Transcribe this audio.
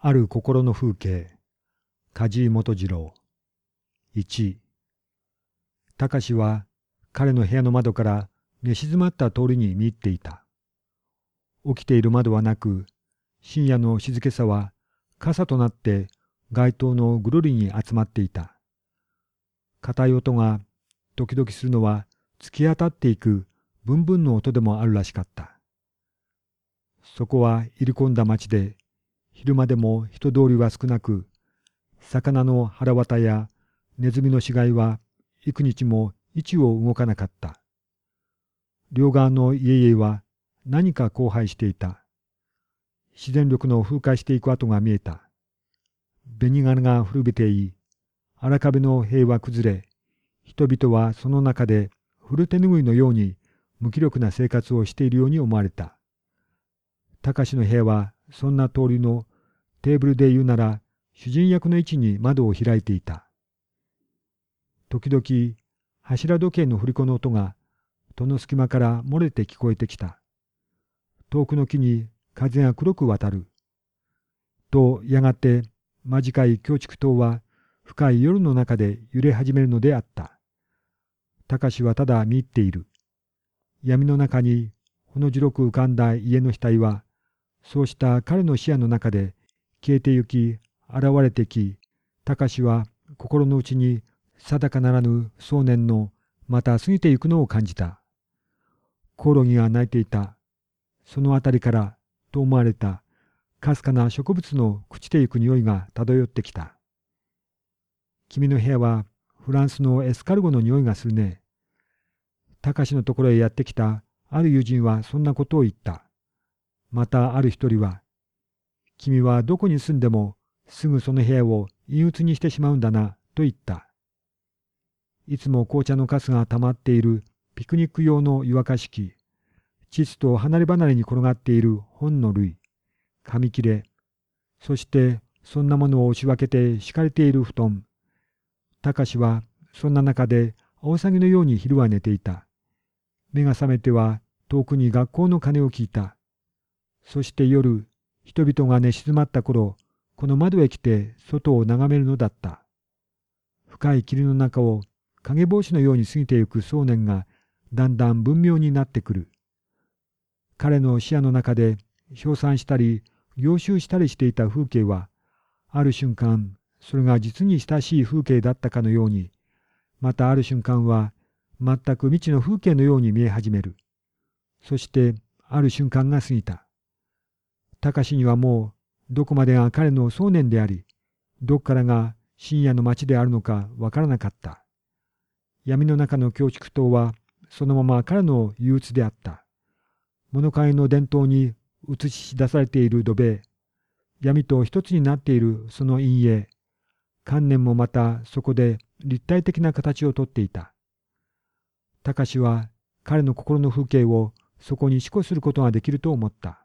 ある心の風景。梶井元次郎。1隆は彼の部屋の窓から寝静まった通りに見入っていた。起きている窓はなく深夜の静けさは傘となって街灯のぐるりに集まっていた。硬い音が時々するのは突き当たっていくブンブンの音でもあるらしかった。そこは入り込んだ町で昼間でも人通りは少なく、魚の腹渡やネズミの死骸は幾日も位置を動かなかった。両側の家々は何か荒廃していた。自然力の風化していく跡が見えた。紅金が古びてい、荒壁の塀は崩れ、人々はその中で古手拭いのように無気力な生活をしているように思われた。隆の部屋はそんな通りのテーブルで言うなら主人役の位置に窓を開いていた。時々柱時計の振り子の音が戸の隙間から漏れて聞こえてきた。遠くの木に風が黒く渡る。とやがて間近い強築塔は深い夜の中で揺れ始めるのであった。隆はただ見入っている。闇の中にほの白く浮かんだ家の額はそうした彼の視野の中で消えてゆき、現れてき、隆は心の内に定かならぬ少年のまた過ぎてゆくのを感じた。コオロギが鳴いていた。そのあたりからと思われたかすかな植物の朽ちてゆく匂いが漂ってきた。君の部屋はフランスのエスカルゴの匂いがするね。隆のところへやってきたある友人はそんなことを言った。またある一人は、君はどこに住んでもすぐその部屋を陰鬱にしてしまうんだな、と言った。いつも紅茶のカスが溜まっているピクニック用の湯沸かし器、膣と離れ離れに転がっている本の類、紙切れ、そしてそんなものを押し分けて敷かれている布団。隆はそんな中で青ぎのように昼は寝ていた。目が覚めては遠くに学校の鐘を聞いた。そして夜、人々が寝静まった頃、この窓へ来て外を眺めるのだった。深い霧の中を影帽子のように過ぎてゆく少年がだんだん文明になってくる。彼の視野の中で称賛したり凝集したりしていた風景は、ある瞬間、それが実に親しい風景だったかのように、またある瞬間は全く未知の風景のように見え始める。そしてある瞬間が過ぎた。隆にはもうどこまでが彼の想念であり、どこからが深夜の街であるのかわからなかった。闇の中の強築塔はそのまま彼の憂鬱であった。物買いの伝統に映し出されている土塀、闇と一つになっているその陰影、観念もまたそこで立体的な形をとっていた。隆は彼の心の風景をそこに思考することができると思った。